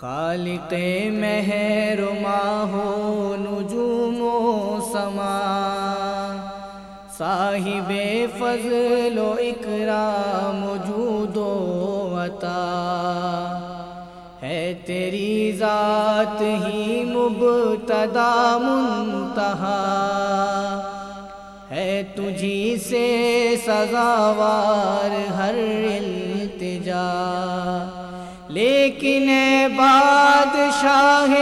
خالق مہر ہو نجوم و سما صاحب فضل و اکرام وجود و عطا ہے تیری ذات ہی مبتدا منتہا ہے تجھی سے سزاوار ہر التجا لیکن بادشاہ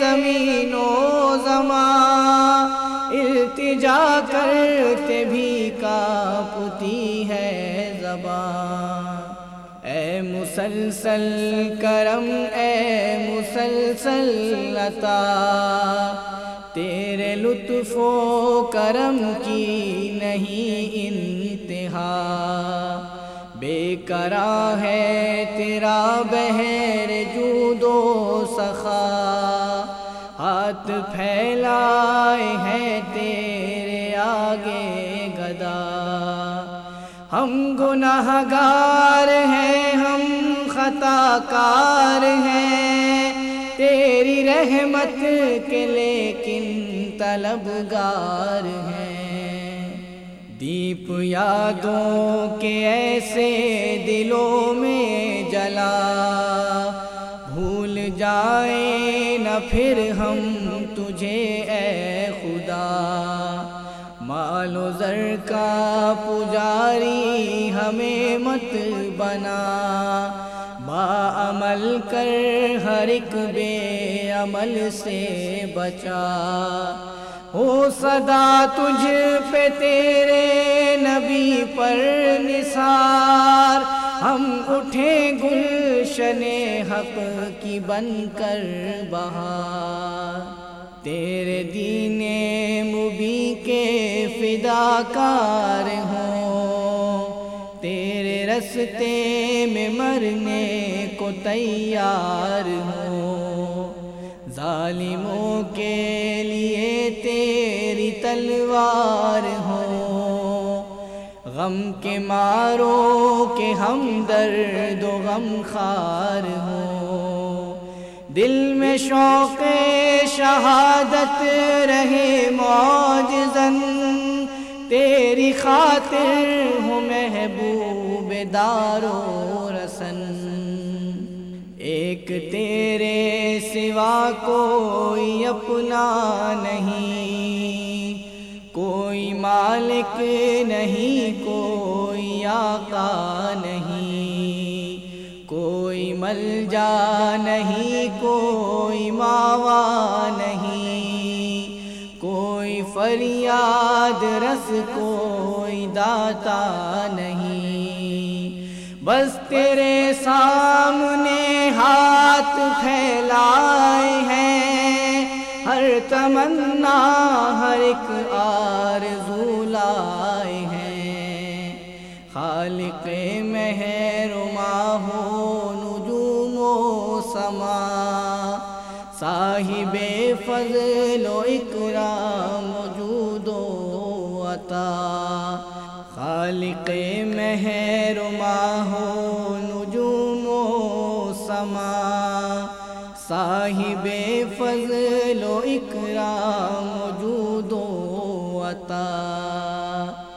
زمین و زمان التجا کرتے بھی کاپتی ہے زبان اے مسلسل کرم، اے مسلسل عطا تیرے لطف و کرم کی نہیں انتہا۔ بے کرا ہے تیرا بہر جود و سخا، ہاتھ پھیلائے ہیں تیرے آگے گدا۔ ہم گناہ گار ہیں، ہم خطا کار ہیں۔ تیری رحمت کے لیکن طلبگار ہیں۔ دیپ یادوں کے ایسے دلوں میں جلا۔ بھول جائیں نہ پھر ہم تجھے، اے خدا۔ مال و زر کا پجاری ہمیں مت بنا۔ با عمل کر ہر ایک بے عمل سے بچا۔ ہو صدا تجھ پہ تیرے پر نثار۔ ہم اٹھیں گلشن حق کی بن کر بہار۔ تیرے دین مبی کے فدا کار ہوں۔ تیرے رستے میں مرنے کو تیار ہوں۔ ظالموں کے لیے تیری تلوار ہو غم کے مارو کہ ہم درد و غم خار ہو دل میں شوق شہادت رہے موج زن تیری خاطر ہوں محبوب دارو رسن۔ ایک تیرے سوا کوئی اپنا نہیں۔ مالک نہیں، کوئی آقا نہیں، کوئی مل جا نہیں، کوئی ماوا نہیں، کوئی فریاد، رس، کوئی داتا نہیں۔ بس تیرے سامنے ہاتھ پھیلائے ہیں، ہر تمنا، ہر ایک آرزو لائے ہیں۔ خالق مہر ہو نجوم و سما۔ صاحب فضل و اکرام وجود و عطا۔ خالق مہر ہو نجوم و سما۔ صاحب فضل و اکرام وجود عطا